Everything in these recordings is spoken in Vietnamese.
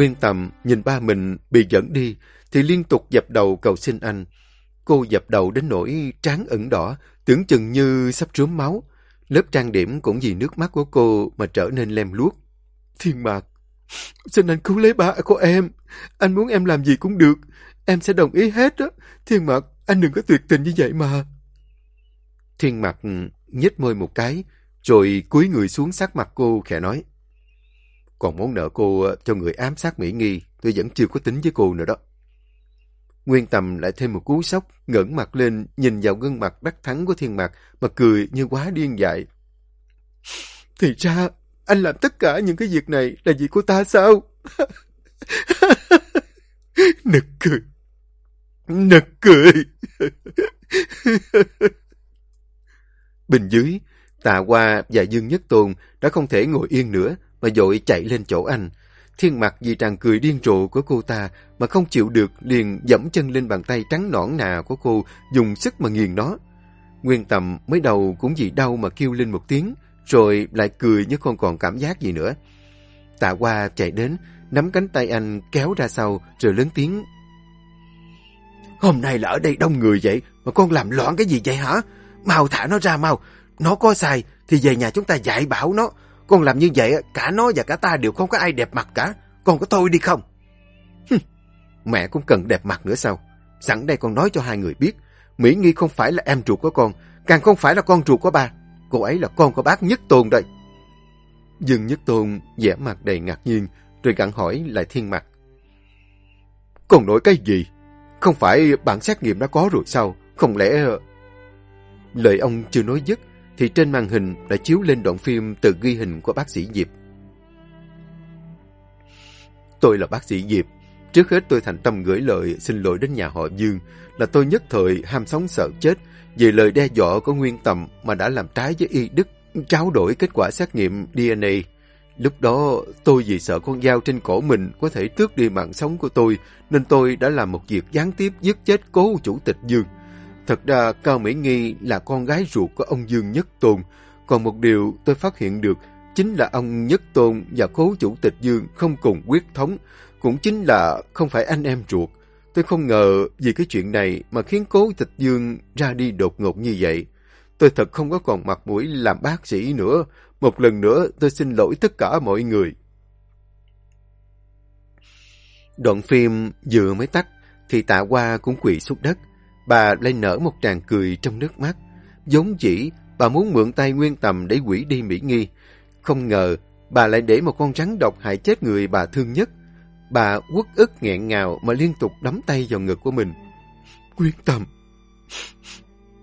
Nguyên Tầm nhìn ba mình bị dẫn đi, thì liên tục dập đầu cầu xin anh. Cô dập đầu đến nỗi trán ửng đỏ, tưởng chừng như sắp rướm máu. Lớp trang điểm cũng vì nước mắt của cô mà trở nên lem luốc. Thiên Mạc, xin anh cứu lấy ba của em. Anh muốn em làm gì cũng được. Em sẽ đồng ý hết đó. Thiên Mạc, anh đừng có tuyệt tình như vậy mà. Thiên Mạc nhếch môi một cái, rồi cúi người xuống sát mặt cô khẽ nói. Còn món nợ cô cho người ám sát Mỹ Nghi, tôi vẫn chưa có tính với cô nữa đó. Nguyên Tầm lại thêm một cú sốc, ngẩng mặt lên, nhìn vào gương mặt đắc thắng của thiên mạc, mà cười như quá điên dại. Thì ra, anh làm tất cả những cái việc này là vì cô ta sao? Nực cười. Nực cười. Bên dưới, Tạ Hoa và Dương Nhất Tôn đã không thể ngồi yên nữa, mà dội chạy lên chỗ anh. Thiên mặt vì tràn cười điên rồ của cô ta mà không chịu được liền dẫm chân lên bàn tay trắng nõn nà của cô, dùng sức mà nghiền nó. Nguyên Tầm mới đầu cũng vì đau mà kêu lên một tiếng, rồi lại cười như không còn cảm giác gì nữa. Tạ Hoa chạy đến, nắm cánh tay anh kéo ra sau rồi lớn tiếng. Hôm nay là ở đây đông người vậy mà con làm loạn cái gì vậy hả? Mau thả nó ra mau, nó có sai thì về nhà chúng ta dạy bảo nó. Con làm như vậy, cả nó và cả ta đều không có ai đẹp mặt cả. Con có thôi đi không? Mẹ cũng cần đẹp mặt nữa sao? Sẵn đây con nói cho hai người biết. Mỹ Nghi không phải là em ruột của con, càng không phải là con ruột của ba. Cô ấy là con của bác Nhất Tôn đây. Dương Nhất Tôn vẻ mặt đầy ngạc nhiên, rồi gặn hỏi lại thiên mặt. Con nói cái gì? Không phải bản xét nghiệm đã có rồi sao? Không lẽ... Ờ, lời ông chưa nói dứt, thì trên màn hình đã chiếu lên đoạn phim từ ghi hình của bác sĩ Diệp. Tôi là bác sĩ Diệp. Trước hết tôi thành tâm gửi lời xin lỗi đến nhà họ Dương, là tôi nhất thời ham sống sợ chết vì lời đe dọa của Nguyên Tầm mà đã làm trái với y đức trao đổi kết quả xét nghiệm DNA. Lúc đó, tôi vì sợ con dao trên cổ mình có thể tước đi mạng sống của tôi nên tôi đã làm một việc gián tiếp giết chết cố chủ tịch Dương. Thật ra, Cao Mỹ Nghi là con gái ruột của ông Dương Nhất Tôn. Còn một điều tôi phát hiện được, chính là ông Nhất Tôn và cố chủ tịch Dương không cùng quyết thống. Cũng chính là không phải anh em ruột. Tôi không ngờ vì cái chuyện này mà khiến cố tịch Dương ra đi đột ngột như vậy. Tôi thật không có còn mặt mũi làm bác sĩ nữa. Một lần nữa, tôi xin lỗi tất cả mọi người. Đoạn phim vừa mới tắt, thì tạ qua cũng quỳ xuống đất. Bà lại nở một tràng cười trong nước mắt. Giống dĩ, bà muốn mượn tay Nguyên Tầm để quỷ đi Mỹ Nghi. Không ngờ, bà lại để một con rắn độc hại chết người bà thương nhất. Bà quất ức nghẹn ngào mà liên tục đấm tay vào ngực của mình. Nguyên Tầm!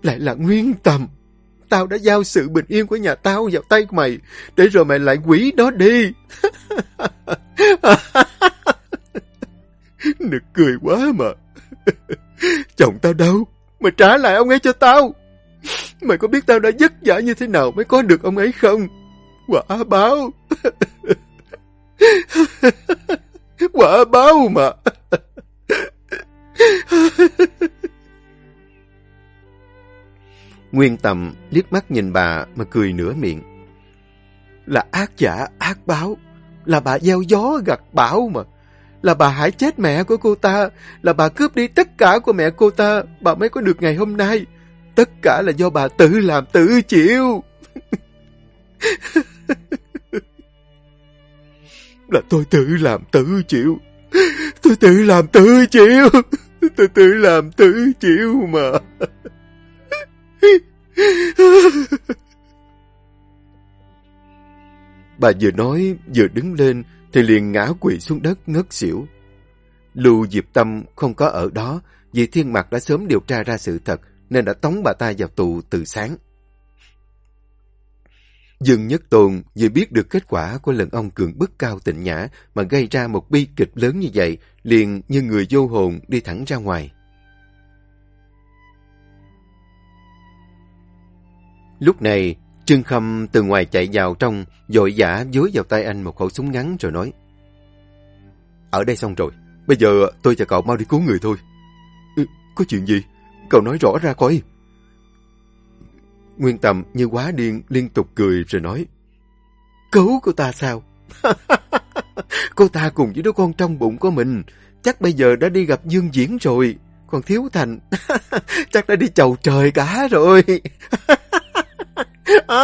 Lại là Nguyên Tầm! Tao đã giao sự bình yên của nhà tao vào tay của mày, để rồi mày lại quỷ nó đi. Nực cười quá mà. Chồng tao đâu? Mày trả lại ông ấy cho tao. Mày có biết tao đã vất vả như thế nào mới có được ông ấy không? Quả báo. Quả báo mà. Nguyên Tầm liếc mắt nhìn bà mà cười nửa miệng. Là ác giả, ác báo. Là bà gieo gió gặt bão mà là bà hại chết mẹ của cô ta, là bà cướp đi tất cả của mẹ cô ta, bà mới có được ngày hôm nay. Tất cả là do bà tự làm tự chịu. là tôi tự làm tự chịu. Tôi tự làm tự chịu. Tôi tự làm tự chịu mà. bà vừa nói vừa đứng lên thì liền ngã quỵ xuống đất ngất xỉu. Lưu Diệp Tâm không có ở đó vì Thiên Mạc đã sớm điều tra ra sự thật nên đã tống bà ta vào tù từ sáng. Dương Nhất Tồn vì biết được kết quả của lần ông cường bức cao tịnh nhã mà gây ra một bi kịch lớn như vậy, liền như người vô hồn đi thẳng ra ngoài. Lúc này, Trương Khâm từ ngoài chạy vào trong, dội dã dối vào tay anh một khẩu súng ngắn rồi nói. Ở đây xong rồi, bây giờ tôi và cậu mau đi cứu người thôi. Ừ, có chuyện gì? Cậu nói rõ ra coi. Nguyên Tầm như quá điên liên tục cười rồi nói. Cứu cô ta sao? cô ta cùng với đứa con trong bụng của mình, chắc bây giờ đã đi gặp Dương Diễn rồi. Còn Thiếu Thành, chắc đã đi chầu trời cả rồi.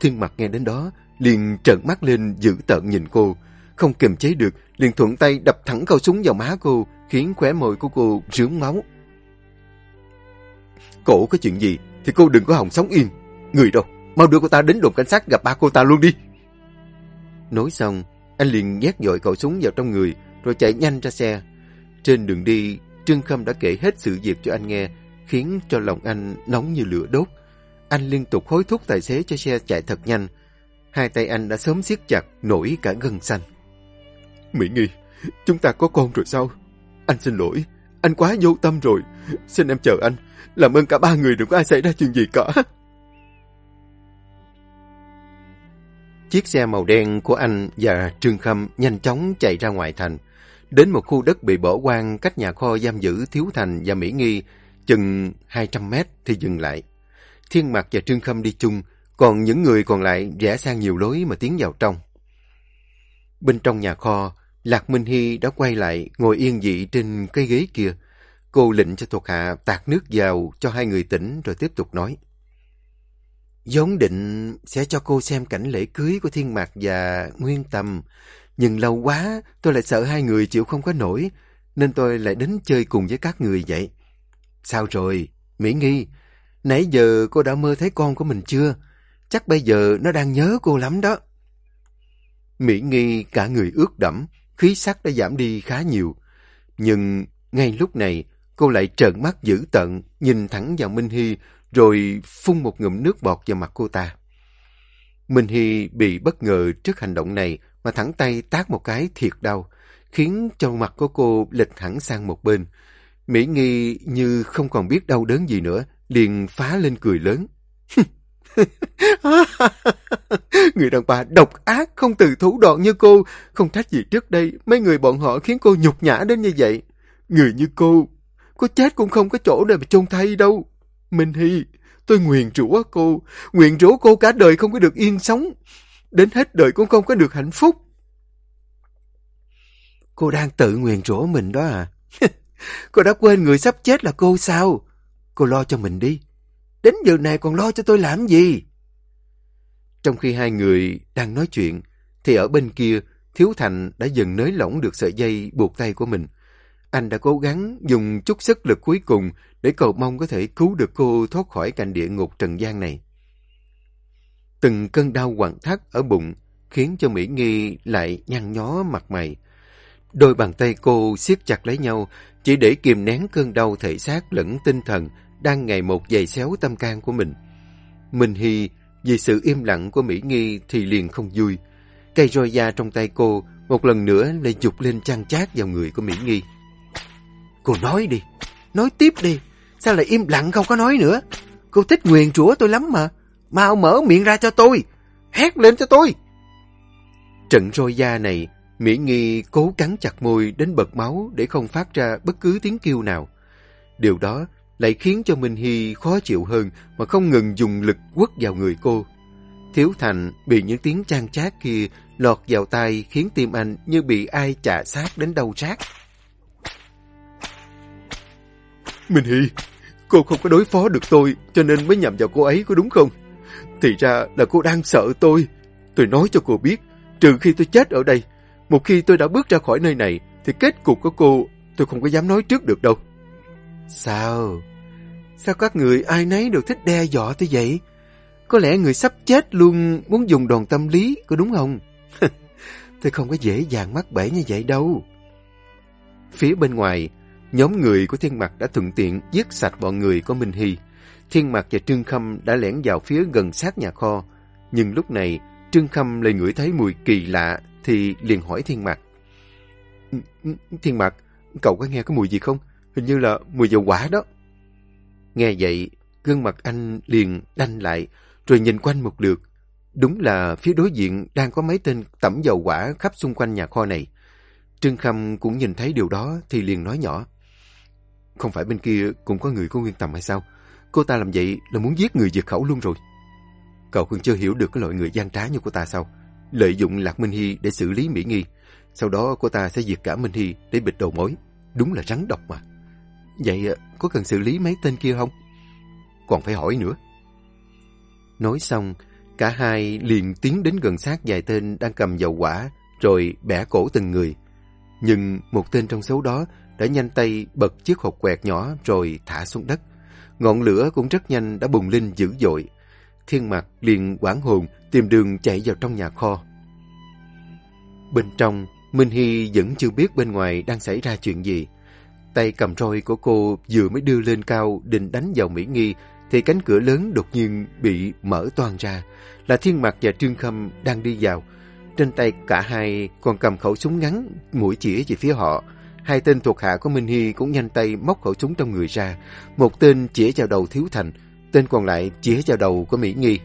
Thiên mặt nghe đến đó, liền trợn mắt lên giữ tợn nhìn cô. Không kiềm chế được, liền thuận tay đập thẳng khẩu súng vào má cô, khiến khóe môi của cô rướn máu. Cổ có chuyện gì thì cô đừng có hòng sống yên. Người đâu, mau đưa cô ta đến đồn cảnh sát gặp ba cô ta luôn đi. Nói xong, anh liền nhét dội khẩu súng vào trong người, rồi chạy nhanh ra xe. Trên đường đi, Trương Khâm đã kể hết sự việc cho anh nghe, khiến cho lòng anh nóng như lửa đốt. Anh liên tục hối thúc tài xế cho xe chạy thật nhanh. Hai tay anh đã sớm siết chặt, nổi cả gân xanh. Mỹ Nghi, chúng ta có con rồi sao? Anh xin lỗi, anh quá vô tâm rồi. Xin em chờ anh, làm ơn cả ba người đừng có ai xảy ra chuyện gì cả. Chiếc xe màu đen của anh và Trương Khâm nhanh chóng chạy ra ngoài thành. Đến một khu đất bị bỏ hoang cách nhà kho giam giữ Thiếu Thành và Mỹ Nghi chừng 200 mét thì dừng lại. Thiên Mạc và Trương Khâm đi chung, còn những người còn lại rẽ sang nhiều lối mà tiến vào trong. Bên trong nhà kho, Lạc Minh Hy đã quay lại ngồi yên dị trên cây ghế kia. Cô lệnh cho thuộc hạ tạt nước vào cho hai người tỉnh rồi tiếp tục nói. Giống định sẽ cho cô xem cảnh lễ cưới của Thiên Mạc và Nguyên Tâm. Nhưng lâu quá tôi lại sợ hai người chịu không có nổi nên tôi lại đến chơi cùng với các người vậy. Sao rồi? Mỹ Nghi, nãy giờ cô đã mơ thấy con của mình chưa? Chắc bây giờ nó đang nhớ cô lắm đó. Mỹ Nghi cả người ướt đẫm, khí sắc đã giảm đi khá nhiều. Nhưng ngay lúc này, cô lại trợn mắt dữ tận, nhìn thẳng vào Minh Hy, rồi phun một ngụm nước bọt vào mặt cô ta. Minh Hy bị bất ngờ trước hành động này mà thẳng tay tát một cái thiệt đau, khiến cho mặt của cô lệch hẳn sang một bên. Mỹ Nghi như không còn biết đau đớn gì nữa, liền phá lên cười lớn. người đàn bà độc ác, không từ thủ đoạn như cô. Không trách gì trước đây, mấy người bọn họ khiến cô nhục nhã đến như vậy. Người như cô, có chết cũng không có chỗ để mà chôn thay đâu. Minh Hy, tôi nguyền rủa cô, nguyện rủa cô cả đời không có được yên sống. Đến hết đời cũng không có được hạnh phúc. Cô đang tự nguyền rủa mình đó à? cô đã quên người sắp chết là cô sao? Cô lo cho mình đi. Đến giờ này còn lo cho tôi làm gì? Trong khi hai người đang nói chuyện, thì ở bên kia, Thiếu Thành đã dần nới lỏng được sợi dây buộc tay của mình. Anh đã cố gắng dùng chút sức lực cuối cùng để cầu mong có thể cứu được cô thoát khỏi cảnh địa ngục trần gian này. Từng cơn đau quặn thắt ở bụng khiến cho Mỹ Nghi lại nhăn nhó mặt mày. Đôi bàn tay cô siết chặt lấy nhau chỉ để kìm nén cơn đau thể xác lẫn tinh thần đang ngày một dày xéo tâm can của mình. Minh Hy vì sự im lặng của Mỹ Nghi thì liền không vui. Cây roi da trong tay cô một lần nữa lại dục lên chăn chát vào người của Mỹ Nghi. Cô nói đi, nói tiếp đi, sao lại im lặng không có nói nữa? Cô thích nguyền rủa tôi lắm mà, mau mở miệng ra cho tôi, hét lên cho tôi. Trận roi da này, Mỹ Nghi cố cắn chặt môi đến bật máu để không phát ra bất cứ tiếng kêu nào. Điều đó lại khiến cho Minh Hy khó chịu hơn mà không ngừng dùng lực quất vào người cô. Thiếu Thành bị những tiếng trang chát kia lọt vào tai khiến tim anh như bị ai chà sát đến đau rát. Minh Hy, cô không có đối phó được tôi cho nên mới nhầm vào cô ấy có đúng không? Thì ra là cô đang sợ tôi. Tôi nói cho cô biết, trừ khi tôi chết ở đây, một khi tôi đã bước ra khỏi nơi này thì kết cục của cô tôi không có dám nói trước được đâu. Sao? Sao các người ai nấy đều thích đe dọa tới vậy? Có lẽ người sắp chết luôn muốn dùng đòn tâm lý, có đúng không? Tôi không có dễ dàng mắc bẫy như vậy đâu. Phía bên ngoài, nhóm người của Thiên Mặc đã thuận tiện giết sạch bọn người của Minh Hy. Thiên Mặc và Trương Khâm đã lẻn vào phía gần sát nhà kho. Nhưng lúc này, Trương Khâm lại ngửi thấy mùi kỳ lạ thì liền hỏi Thiên Mạc. Thiên Mạc, cậu có nghe cái mùi gì không? Hình như là mùi dầu quả đó. Nghe vậy, gương mặt anh liền đanh lại, rồi nhìn quanh một lượt. Đúng là phía đối diện đang có mấy tên tẩm dầu quả khắp xung quanh nhà kho này. Trương Khâm cũng nhìn thấy điều đó thì liền nói nhỏ. Không phải bên kia cũng có người của Nguyên Tầm hay sao? Cô ta làm vậy là muốn giết người diệt khẩu luôn rồi. Cậu còn chưa hiểu được cái loại người gian trá như cô ta sao? Lợi dụng Lạc Minh Hy để xử lý Mỹ Nghi. Sau đó cô ta sẽ diệt cả Minh Hy để bịt đầu mối. Đúng là rắn độc mà. Vậy à, có cần xử lý mấy tên kia không? Còn phải hỏi nữa. Nói xong, cả hai liền tiến đến gần sát vài tên đang cầm dầu quả, rồi bẻ cổ từng người. Nhưng một tên trong số đó đã nhanh tay bật chiếc hộp quẹt nhỏ rồi thả xuống đất. Ngọn lửa cũng rất nhanh đã bùng lên dữ dội. Thiên mặt liền quảng hồn tìm đường chạy vào trong nhà kho. Bên trong, Minh Hy vẫn chưa biết bên ngoài đang xảy ra chuyện gì. Tay cầm roi của cô vừa mới đưa lên cao định đánh vào Mỹ Nghi thì cánh cửa lớn đột nhiên bị mở toang ra. Là Thiên Mặc và Trương Khâm đang đi vào. Trên tay cả hai còn cầm khẩu súng ngắn, mũi chỉ về phía họ. Hai tên thuộc hạ của Minh Hy cũng nhanh tay móc khẩu súng trong người ra. Một tên chỉ vào đầu Thiếu Thành, tên còn lại chỉ vào đầu của Mỹ Nghi.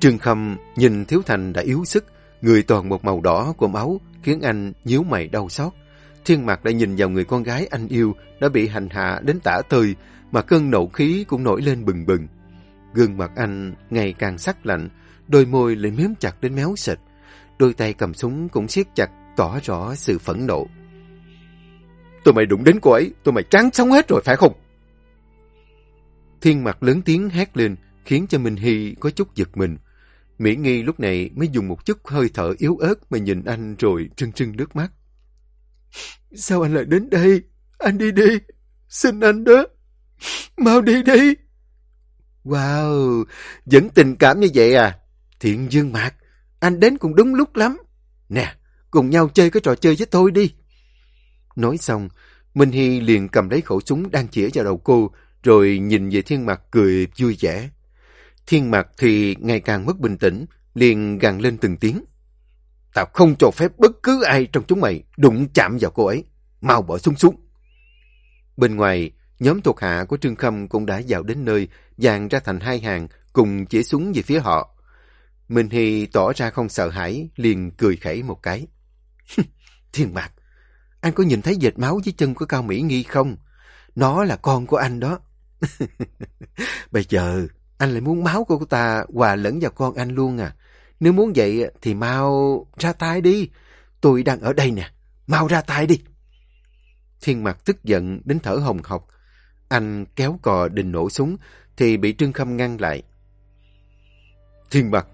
Trương Khâm nhìn Thiếu Thành đã yếu sức, người toàn một màu đỏ của máu, khiến anh nhíu mày đau xót. Thiên Mạc đã nhìn vào người con gái anh yêu đã bị hành hạ đến tả tơi, mà cơn nộ khí cũng nổi lên bừng bừng. Gương mặt anh ngày càng sắc lạnh, đôi môi lại miếm chặt đến méo sệt, Đôi tay cầm súng cũng siết chặt, tỏ rõ sự phẫn nộ. Tụi mày đụng đến cô ấy, tụi mày chán sống hết rồi phải không? Thiên Mạc lớn tiếng hét lên, khiến cho Minh Hy có chút giật mình. Mỹ Nghi lúc này mới dùng một chút hơi thở yếu ớt mà nhìn anh rồi trưng trưng nước mắt. Sao anh lại đến đây? Anh đi đi. Xin anh đó. Mau đi đi. Wow, vẫn tình cảm như vậy à? Thiện Dương Mạc, anh đến cũng đúng lúc lắm. Nè, cùng nhau chơi cái trò chơi với tôi đi. Nói xong, Minh Hy liền cầm lấy khẩu súng đang chỉa vào đầu cô, rồi nhìn về Thiên Mạc cười vui vẻ. Thiên Mạc thì ngày càng mất bình tĩnh, liền gằn lên từng tiếng. Tao không cho phép bất cứ ai trong chúng mày đụng chạm vào cô ấy. Mau bỏ súng xuống. Bên ngoài, nhóm thuộc hạ của Trương Khâm cũng đã vào đến nơi, dàn ra thành hai hàng, cùng chỉ súng về phía họ. Minh Hy tỏ ra không sợ hãi, liền cười khẩy một cái. Thiên Mạc, anh có nhìn thấy dệt máu dưới chân của Cao Mỹ Nghi không? Nó là con của anh đó. Bây giờ, anh lại muốn máu của cô ta hòa lẫn vào con anh luôn à. Nếu muốn vậy thì mau ra tay đi. Tôi đang ở đây nè. Mau ra tay đi. Thiên mặt tức giận đến thở hồng hộc. Anh kéo cò định nổ súng thì bị Trương Khâm ngăn lại. Thiên mặt,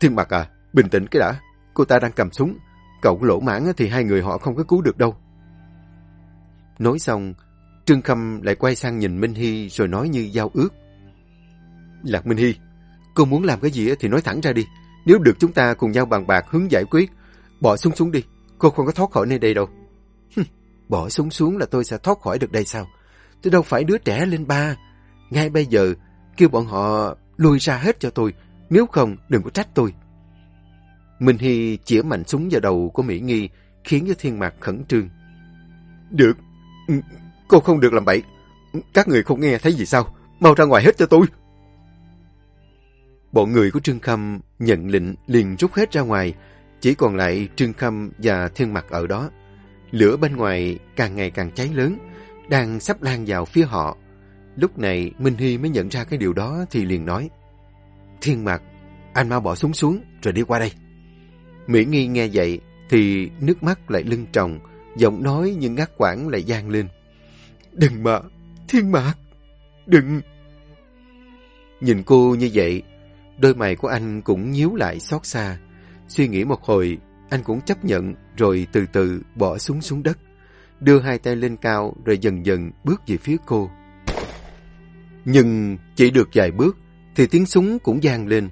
Thiên mặt à, bình tĩnh cái đã. Cô ta đang cầm súng. Cậu lỗ mãn thì hai người họ không có cứu được đâu. Nói xong, Trương Khâm lại quay sang nhìn Minh Hy rồi nói như giao ước. Lạc Minh Hy, cô muốn làm cái gì thì nói thẳng ra đi. Nếu được chúng ta cùng nhau bàn bạc hướng giải quyết, bỏ súng xuống đi. Cô không có thoát khỏi nơi đây đâu. bỏ súng xuống là tôi sẽ thoát khỏi được đây sao? Tôi đâu phải đứa trẻ lên ba. Ngay bây giờ, kêu bọn họ lùi ra hết cho tôi. Nếu không, đừng có trách tôi. Minh Hy chĩa mạnh súng vào đầu của Mỹ Nghi, khiến cho thiên mạc khẩn trương. Được, ừ, cô không được làm bậy. Các người không nghe thấy gì sao? Mau ra ngoài hết cho tôi. Bọn người của Trương Khâm nhận lệnh liền rút hết ra ngoài, chỉ còn lại Trương Khâm và Thiên Mặc ở đó. Lửa bên ngoài càng ngày càng cháy lớn, đang sắp lan vào phía họ. Lúc này Minh Hy mới nhận ra cái điều đó thì liền nói Thiên Mặc, anh mau bỏ súng xuống rồi đi qua đây. Mỹ Nghi nghe vậy thì nước mắt lại lưng tròng, giọng nói như ngắt quãng lại gian lên. Đừng mà, Thiên Mạc, đừng. Nhìn cô như vậy, Đôi mày của anh cũng nhíu lại xót xa. Suy nghĩ một hồi, anh cũng chấp nhận rồi từ từ bỏ súng xuống đất. Đưa hai tay lên cao rồi dần dần bước về phía cô. Nhưng chỉ được vài bước thì tiếng súng cũng gian lên.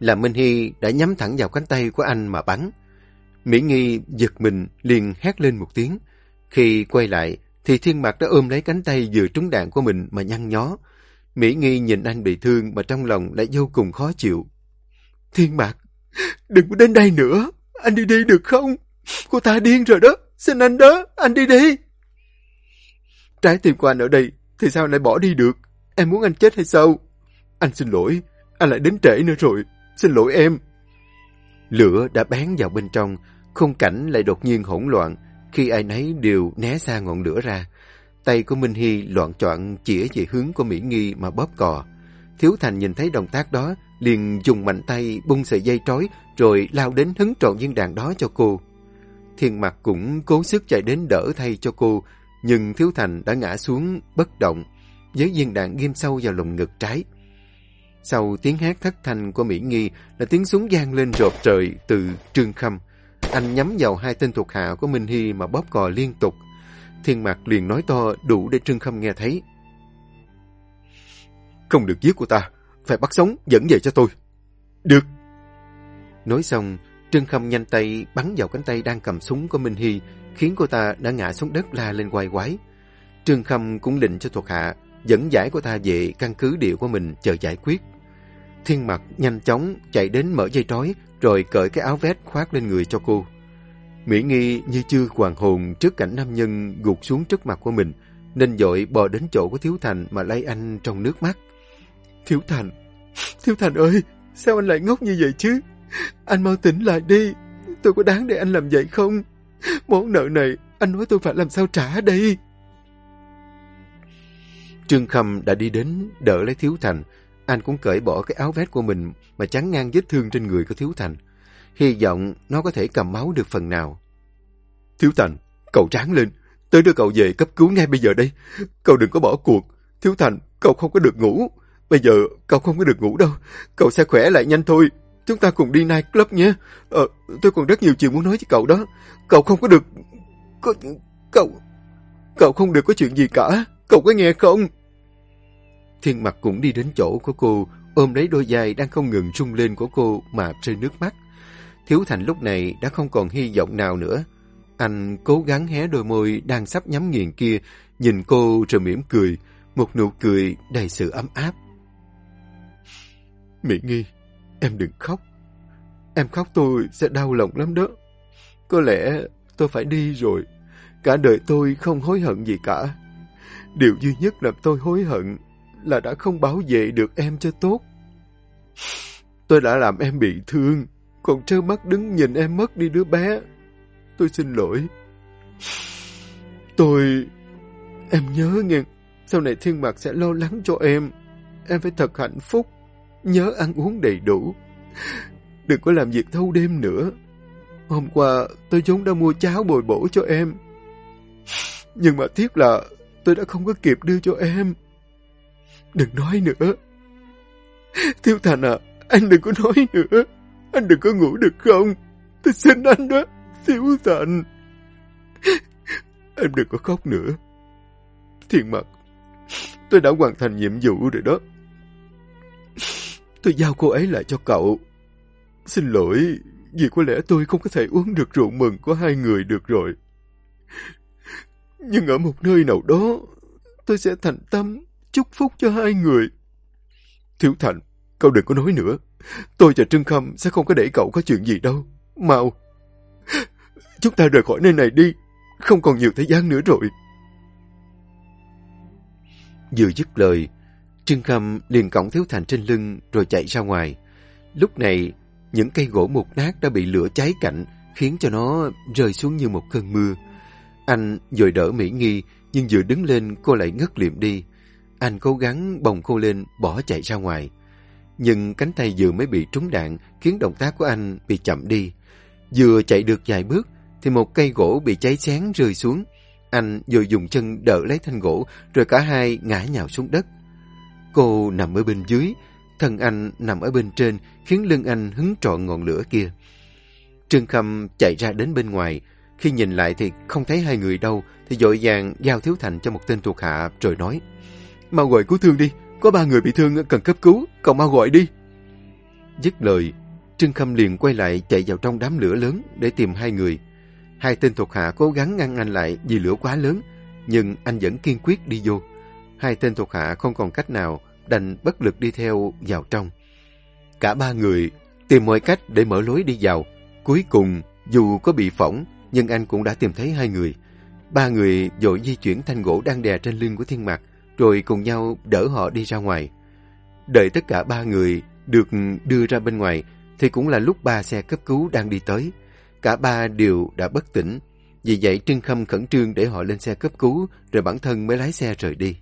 Là Minh Hy đã nhắm thẳng vào cánh tay của anh mà bắn. Mỹ Nghi giật mình liền hét lên một tiếng. Khi quay lại thì Thiên Mạc đã ôm lấy cánh tay vừa trúng đạn của mình mà nhăn nhó. Mỹ Nghi nhìn anh bị thương mà trong lòng lại vô cùng khó chịu. Thiên Mạc, đừng có đến đây nữa. Anh đi đi được không? Cô ta điên rồi đó. Xin anh đó, anh đi đi. Trái tim của anh ở đây thì sao lại bỏ đi được? Em muốn anh chết hay sao? Anh xin lỗi, anh lại đến trễ nữa rồi. Xin lỗi em. Lửa đã bén vào bên trong, khung cảnh lại đột nhiên hỗn loạn khi ai nấy đều né xa ngọn lửa ra. Tay của Minh Hy loạn choạng chĩa về hướng của Mỹ Nghi mà bóp cò. Thiếu Thành nhìn thấy động tác đó, liền dùng mạnh tay bung sợi dây trói rồi lao đến hứng trọn viên đàn đó cho cô. Thiên mặt cũng cố sức chạy đến đỡ thay cho cô, nhưng Thiếu Thành đã ngã xuống bất động, với viên đạn ghim sâu vào lồng ngực trái. Sau tiếng hát thất thanh của Mỹ Nghi là tiếng súng gian lên rộp trời từ Trương Khâm. Anh nhắm vào hai tên thuộc hạ của Minh Hy mà bóp cò liên tục. Thiên Mạc liền nói to đủ để Trương Khâm nghe thấy. Không được giết của ta, phải bắt sống dẫn về cho tôi. Được. Nói xong, Trương Khâm nhanh tay bắn vào cánh tay đang cầm súng của Minh Hy, khiến cô ta đã ngã xuống đất la lên quay quái. Trương Khâm cũng định cho thuộc hạ dẫn giải cô ta về căn cứ địa của mình chờ giải quyết. Thiên mặt nhanh chóng chạy đến mở dây trói rồi cởi cái áo vest khoác lên người cho cô. Mỹ Nghi như chưa hoàn hồn trước cảnh nam nhân gục xuống trước mặt của mình nên dội bò đến chỗ của Thiếu Thành mà lay anh trong nước mắt. Thiếu Thành, Thiếu Thành ơi, sao anh lại ngốc như vậy chứ? Anh mau tỉnh lại đi, tôi có đáng để anh làm vậy không? Món nợ này, anh nói tôi phải làm sao trả đây? Trương Khâm đã đi đến đỡ lấy Thiếu Thành. Anh cũng cởi bỏ cái áo vest của mình mà chắn ngang vết thương trên người của Thiếu Thành. Hy vọng nó có thể cầm máu được phần nào. Thiếu Thành, cậu ráng lên. Tới đưa cậu về cấp cứu ngay bây giờ đây. Cậu đừng có bỏ cuộc. Thiếu Thành, cậu không có được ngủ. Bây giờ cậu không có được ngủ đâu. Cậu sẽ khỏe lại nhanh thôi. Chúng ta cùng đi night club nhé. Ờ, tôi còn rất nhiều chuyện muốn nói với cậu đó. Cậu không có được... Có... Cậu... Cậu không được có chuyện gì cả. Cậu có nghe không? Thiên mặt cũng đi đến chỗ của cô, ôm lấy đôi dài đang không ngừng rung lên của cô mà rơi nước mắt. Thiếu Thành lúc này đã không còn hy vọng nào nữa. Anh cố gắng hé đôi môi đang sắp nhắm nghiền kia, nhìn cô rồi mỉm cười, một nụ cười đầy sự ấm áp. Mỹ Nghi, em đừng khóc. Em khóc tôi sẽ đau lòng lắm đó. Có lẽ tôi phải đi rồi. Cả đời tôi không hối hận gì cả. Điều duy nhất làm tôi hối hận là đã không bảo vệ được em cho tốt. Tôi đã làm em bị thương, còn trơ mắt đứng nhìn em mất đi đứa bé. Tôi xin lỗi. Tôi... Em nhớ nghe, sau này thiên mạc sẽ lo lắng cho em. Em phải thật hạnh phúc, nhớ ăn uống đầy đủ. Đừng có làm việc thâu đêm nữa. Hôm qua tôi vốn đã mua cháo bồi bổ cho em. Nhưng mà tiếc là tôi đã không có kịp đưa cho em. Đừng nói nữa. Thiếu Thành à, anh đừng có nói nữa. Anh đừng có ngủ được không? Tôi xin anh đó, Thiếu Thành. Em đừng có khóc nữa. Thiên mặt, tôi đã hoàn thành nhiệm vụ rồi đó. Tôi giao cô ấy lại cho cậu. Xin lỗi, vì có lẽ tôi không có thể uống được rượu mừng của hai người được rồi. Nhưng ở một nơi nào đó, tôi sẽ thành tâm chúc phúc cho hai người. Thiếu Thành, cậu đừng có nói nữa. Tôi và Trương Khâm sẽ không có để cậu có chuyện gì đâu. Mau. Chúng ta rời khỏi nơi này đi. Không còn nhiều thời gian nữa rồi. Vừa dứt lời, Trương Khâm liền cõng Thiếu Thành trên lưng rồi chạy ra ngoài. Lúc này, những cây gỗ mục nát đã bị lửa cháy cạnh, khiến cho nó rơi xuống như một cơn mưa. Anh dội đỡ Mỹ Nghi, nhưng vừa đứng lên cô lại ngất liệm đi. Anh cố gắng bồng cô lên, bỏ chạy ra ngoài. Nhưng cánh tay vừa mới bị trúng đạn, khiến động tác của anh bị chậm đi. Vừa chạy được vài bước, thì một cây gỗ bị cháy chén rơi xuống. Anh vừa dùng chân đỡ lấy thanh gỗ, rồi cả hai ngã nhào xuống đất. Cô nằm ở bên dưới, thân anh nằm ở bên trên, khiến lưng anh hứng trọn ngọn lửa kia. Trương Khâm chạy ra đến bên ngoài. Khi nhìn lại thì không thấy hai người đâu, thì dội vàng giao thiếu thành cho một tên thuộc hạ rồi nói Mau gọi cứu thương đi, có ba người bị thương cần cấp cứu, cậu mau gọi đi. Dứt lời, Trương Khâm liền quay lại chạy vào trong đám lửa lớn để tìm hai người. Hai tên thuộc hạ cố gắng ngăn anh lại vì lửa quá lớn, nhưng anh vẫn kiên quyết đi vô. Hai tên thuộc hạ không còn cách nào, đành bất lực đi theo vào trong. Cả ba người tìm mọi cách để mở lối đi vào. Cuối cùng, dù có bị phỏng, nhưng anh cũng đã tìm thấy hai người. Ba người dội di chuyển thanh gỗ đang đè trên lưng của thiên mạc, rồi cùng nhau đỡ họ đi ra ngoài. Đợi tất cả ba người được đưa ra bên ngoài, thì cũng là lúc ba xe cấp cứu đang đi tới. Cả ba đều đã bất tỉnh, vì vậy Trương Khâm khẩn trương để họ lên xe cấp cứu, rồi bản thân mới lái xe rời đi.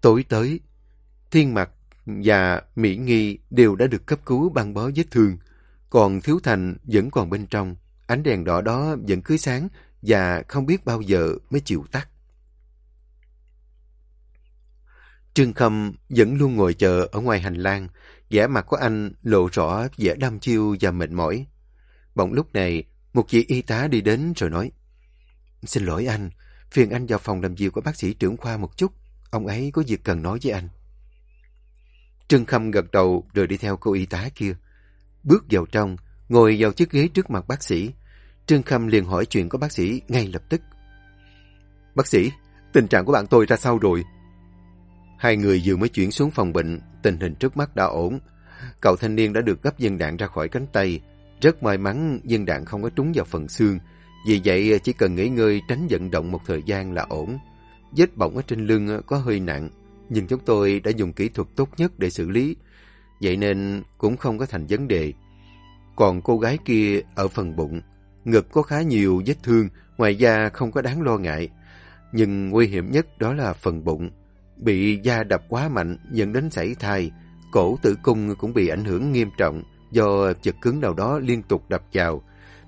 Tối tới, Thiên mặc và Mỹ Nghi đều đã được cấp cứu băng bó vết thương. Còn Thiếu Thành vẫn còn bên trong. Ánh đèn đỏ đó vẫn cứ sáng và không biết bao giờ mới chịu tắt. Trương Khâm vẫn luôn ngồi chờ ở ngoài hành lang, vẻ mặt của anh lộ rõ vẻ đăm chiêu và mệt mỏi. Bỗng lúc này, một vị y tá đi đến rồi nói, Xin lỗi anh, phiền anh vào phòng làm việc của bác sĩ trưởng khoa một chút, ông ấy có việc cần nói với anh. Trương Khâm gật đầu rồi đi theo cô y tá kia. Bước vào trong, ngồi vào chiếc ghế trước mặt bác sĩ. Trương Khâm liền hỏi chuyện của bác sĩ ngay lập tức. Bác sĩ, tình trạng của bạn tôi ra sao rồi? Hai người vừa mới chuyển xuống phòng bệnh, tình hình trước mắt đã ổn. Cậu thanh niên đã được gấp viên đạn ra khỏi cánh tay. Rất may mắn viên đạn không có trúng vào phần xương. Vì vậy chỉ cần nghỉ ngơi tránh vận động một thời gian là ổn. Vết bỏng ở trên lưng có hơi nặng, nhưng chúng tôi đã dùng kỹ thuật tốt nhất để xử lý. Vậy nên cũng không có thành vấn đề. Còn cô gái kia ở phần bụng, ngực có khá nhiều vết thương, ngoài da không có đáng lo ngại. Nhưng nguy hiểm nhất đó là phần bụng. Bị da đập quá mạnh dẫn đến sảy thai, cổ tử cung cũng bị ảnh hưởng nghiêm trọng do chật cứng nào đó liên tục đập vào.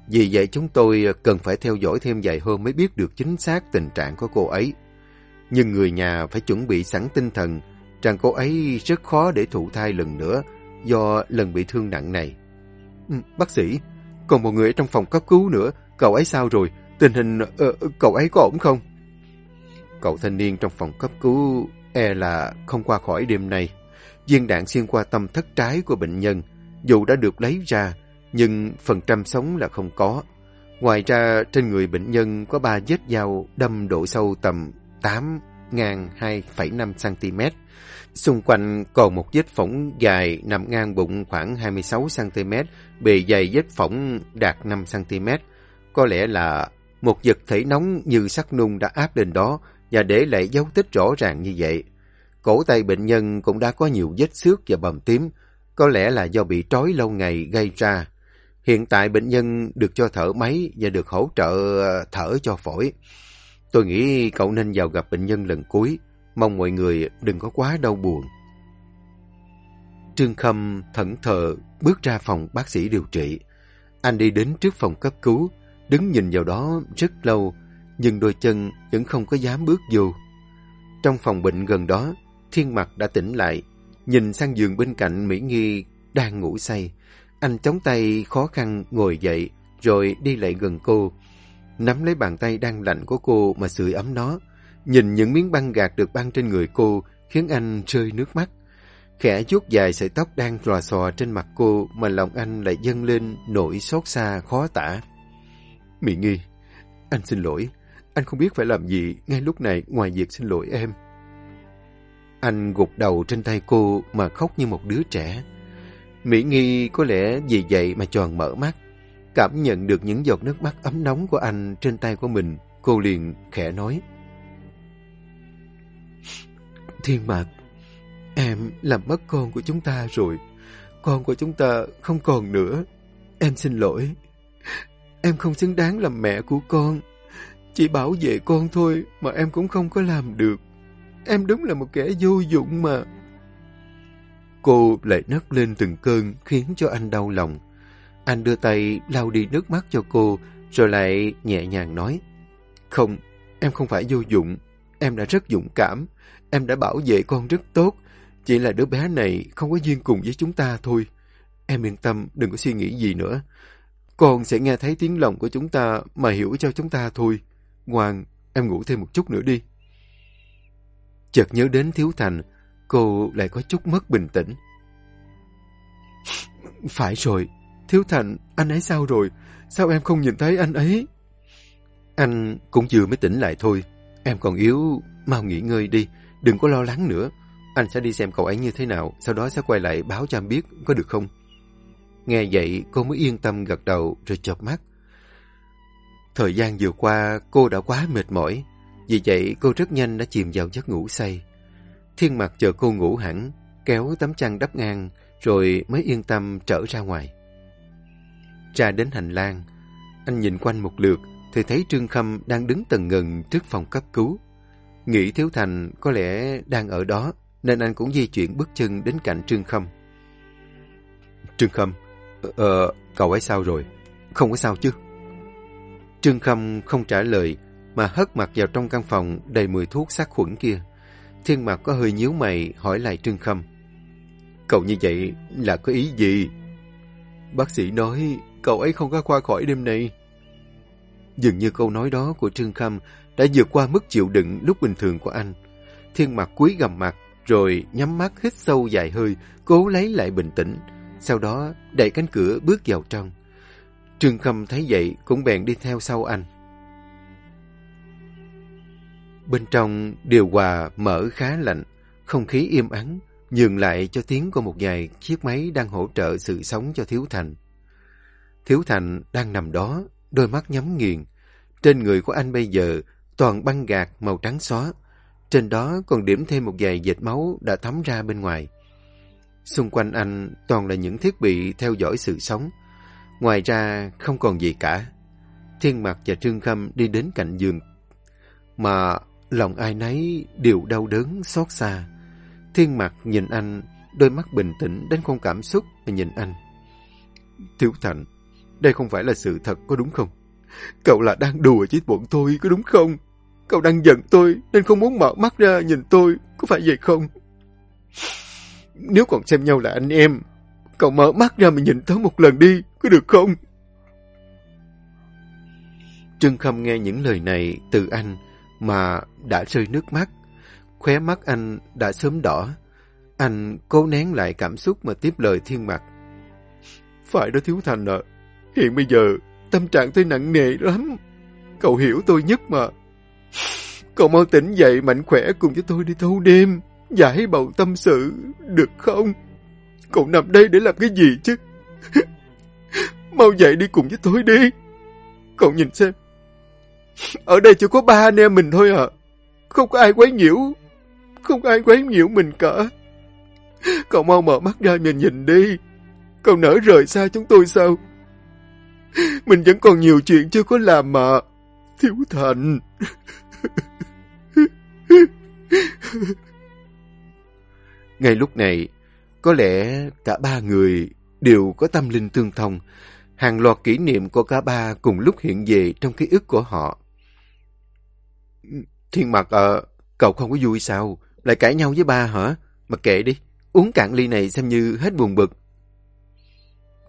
Vì vậy chúng tôi cần phải theo dõi thêm vài hôm mới biết được chính xác tình trạng của cô ấy. Nhưng người nhà phải chuẩn bị sẵn tinh thần rằng cô ấy rất khó để thụ thai lần nữa do lần bị thương nặng này. Ừ, bác sĩ, còn một người ở trong phòng cấp cứu nữa, cậu ấy sao rồi? Tình hình uh, cậu ấy có ổn không? Cậu thanh niên trong phòng cấp cứu e là không qua khỏi đêm nay. Viên đạn xuyên qua tâm thất trái của bệnh nhân, dù đã được lấy ra, nhưng phần trăm sống là không có. Ngoài ra, trên người bệnh nhân có ba vết dao đâm độ sâu tầm 8 ngang 2,5 cm. Xung quanh còn một vết phỏng dài nằm ngang bụng khoảng 26 cm, bề dày vết phỏng đạt 5 cm. Có lẽ là một vật thể nóng như sắt nung đã áp lên đó và để lại dấu tích rõ ràng như vậy. Cổ tay bệnh nhân cũng đã có nhiều vết xước và bầm tím, có lẽ là do bị trói lâu ngày gây ra. Hiện tại bệnh nhân được cho thở máy và được hỗ trợ ờ, thở cho phổi. Tôi nghĩ cậu nên vào gặp bệnh nhân lần cuối, mong mọi người đừng có quá đau buồn. Trương Khâm thẫn thờ bước ra phòng bác sĩ điều trị. Anh đi đến trước phòng cấp cứu, đứng nhìn vào đó rất lâu, nhưng đôi chân vẫn không có dám bước vô. Trong phòng bệnh gần đó, Thiên mặc đã tỉnh lại, nhìn sang giường bên cạnh Mỹ Nghi đang ngủ say. Anh chống tay khó khăn ngồi dậy, rồi đi lại gần cô, nắm lấy bàn tay đang lạnh của cô mà sưởi ấm nó. Nhìn những miếng băng gạc được băng trên người cô khiến anh rơi nước mắt. Khẽ chút dài sợi tóc đang lòa xòa trên mặt cô mà lòng anh lại dâng lên nỗi xót xa khó tả. Mỹ Nghi, anh xin lỗi. Anh không biết phải làm gì ngay lúc này ngoài việc xin lỗi em. Anh gục đầu trên tay cô mà khóc như một đứa trẻ. Mỹ Nghi có lẽ vì vậy mà tròn mở mắt. Cảm nhận được những giọt nước mắt ấm nóng của anh trên tay của mình, cô liền khẽ nói. Thiên Mạc, em làm mất con của chúng ta rồi. Con của chúng ta không còn nữa. Em xin lỗi. Em không xứng đáng làm mẹ của con. Chỉ bảo vệ con thôi mà em cũng không có làm được. Em đúng là một kẻ vô dụng mà. Cô lại nấc lên từng cơn khiến cho anh đau lòng. Anh đưa tay lau đi nước mắt cho cô, rồi lại nhẹ nhàng nói. Không, em không phải vô dụng. Em đã rất dũng cảm. Em đã bảo vệ con rất tốt. Chỉ là đứa bé này không có duyên cùng với chúng ta thôi. Em yên tâm, đừng có suy nghĩ gì nữa. Con sẽ nghe thấy tiếng lòng của chúng ta mà hiểu cho chúng ta thôi. Ngoan, em ngủ thêm một chút nữa đi. Chợt nhớ đến Thiếu Thành, cô lại có chút mất bình tĩnh. Phải rồi, Thiếu Thành, anh ấy sao rồi? Sao em không nhìn thấy anh ấy? Anh cũng vừa mới tỉnh lại thôi. Em còn yếu, mau nghỉ ngơi đi. Đừng có lo lắng nữa. Anh sẽ đi xem cậu ấy như thế nào, sau đó sẽ quay lại báo cho anh biết, có được không? Nghe vậy, cô mới yên tâm gật đầu rồi chợp mắt. Thời gian vừa qua, cô đã quá mệt mỏi. Vì vậy, cô rất nhanh đã chìm vào giấc ngủ say. Thiên mặt chờ cô ngủ hẳn, kéo tấm chăn đắp ngang, rồi mới yên tâm trở ra ngoài. Ra đến hành lang, anh nhìn quanh một lượt thì thấy Trương Khâm đang đứng tầng ngần trước phòng cấp cứu. Nghĩ Thiếu Thành có lẽ đang ở đó nên anh cũng di chuyển bước chân đến cạnh Trương Khâm. Trương Khâm, ờ, ờ cậu ấy sao rồi? Không có sao chứ? Trương Khâm không trả lời, mà hất mặt vào trong căn phòng đầy mùi thuốc sát khuẩn kia. Thiên Mạc có hơi nhíu mày hỏi lại Trương Khâm. Cậu như vậy là có ý gì? Bác sĩ nói cậu ấy không có qua khỏi đêm nay. Dường như câu nói đó của Trương Khâm đã vượt qua mức chịu đựng lúc bình thường của anh. Thiên Mạc cúi gầm mặt, rồi nhắm mắt hít sâu dài hơi, cố lấy lại bình tĩnh. Sau đó đẩy cánh cửa bước vào trong. Trương Khâm thấy vậy cũng bèn đi theo sau anh. Bên trong điều hòa mở khá lạnh, không khí im ắng, nhường lại cho tiếng của một vài chiếc máy đang hỗ trợ sự sống cho Thiếu Thành. Thiếu Thành đang nằm đó, đôi mắt nhắm nghiền. Trên người của anh bây giờ toàn băng gạc màu trắng xóa. Trên đó còn điểm thêm một vài vệt máu đã thấm ra bên ngoài. Xung quanh anh toàn là những thiết bị theo dõi sự sống. Ngoài ra không còn gì cả. Thiên Mặc và Trương Khâm đi đến cạnh giường. Mà lòng ai nấy đều đau đớn xót xa. Thiên Mặc nhìn anh, đôi mắt bình tĩnh đến không cảm xúc mà nhìn anh. tiểu Thành, đây không phải là sự thật có đúng không? Cậu là đang đùa với bọn tôi có đúng không? Cậu đang giận tôi nên không muốn mở mắt ra nhìn tôi, có phải vậy không? Nếu còn xem nhau là anh em, cậu mở mắt ra mà nhìn tớ một lần đi, có được không? Trương Khâm nghe những lời này từ anh mà đã rơi nước mắt. Khóe mắt anh đã sớm đỏ. Anh cố nén lại cảm xúc mà tiếp lời thiên mặt. Phải đó Thiếu Thành ạ. Hiện bây giờ tâm trạng tôi nặng nề lắm. Cậu hiểu tôi nhất mà. Cậu mau tỉnh dậy mạnh khỏe cùng với tôi đi thâu đêm. Giải bầu tâm sự, được không? Cậu nằm đây để làm cái gì chứ? mau dậy đi cùng với tôi đi. Cậu nhìn xem. Ở đây chỉ có ba anh em mình thôi à. Không có ai quấy nhiễu. Không ai quấy nhiễu mình cả. Cậu mau mở mắt ra nhìn nhìn đi. Cậu nỡ rời xa chúng tôi sao? Mình vẫn còn nhiều chuyện chưa có làm mà. Thiếu Thành. Ngay lúc này, có lẽ cả ba người đều có tâm linh tương thông. Hàng loạt kỷ niệm của cả ba cùng lúc hiện về trong ký ức của họ. Thiên mặt, ờ, cậu không có vui sao? Lại cãi nhau với ba hả? Mà kệ đi, uống cạn ly này xem như hết buồn bực.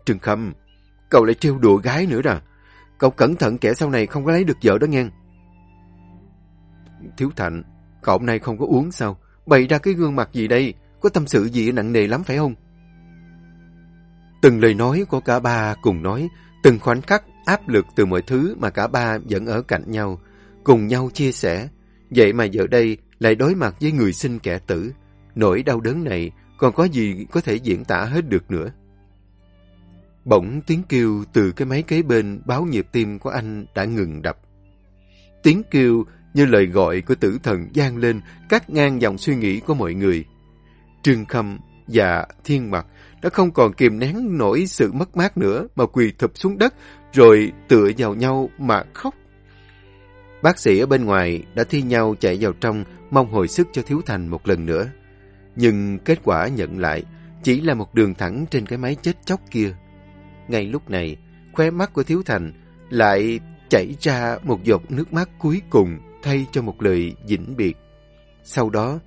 Trừng Khâm, cậu lại trêu đùa gái nữa rồi. Cậu cẩn thận kẻ sau này không có lấy được vợ đó nghe. Thiếu thạnh cậu hôm nay không có uống sao? Bày ra cái gương mặt gì đây? Có tâm sự gì nặng nề lắm phải không? Từng lời nói của cả ba cùng nói, từng khoảnh khắc áp lực từ mọi thứ mà cả ba vẫn ở cạnh nhau, cùng nhau chia sẻ. Vậy mà giờ đây lại đối mặt với người sinh kẻ tử. Nỗi đau đớn này còn có gì có thể diễn tả hết được nữa. Bỗng tiếng kêu từ cái máy kế bên báo nhịp tim của anh đã ngừng đập. Tiếng kêu như lời gọi của tử thần gian lên cắt ngang dòng suy nghĩ của mọi người. Trương Khâm và Thiên mặc đã không còn kìm nén nổi sự mất mát nữa mà quỳ thụp xuống đất rồi tựa vào nhau mà khóc. Bác sĩ ở bên ngoài đã thi nhau chạy vào trong mong hồi sức cho Thiếu Thành một lần nữa. Nhưng kết quả nhận lại chỉ là một đường thẳng trên cái máy chết chóc kia. Ngay lúc này, khóe mắt của Thiếu Thành lại chảy ra một giọt nước mắt cuối cùng thay cho một lời vĩnh biệt. Sau đó,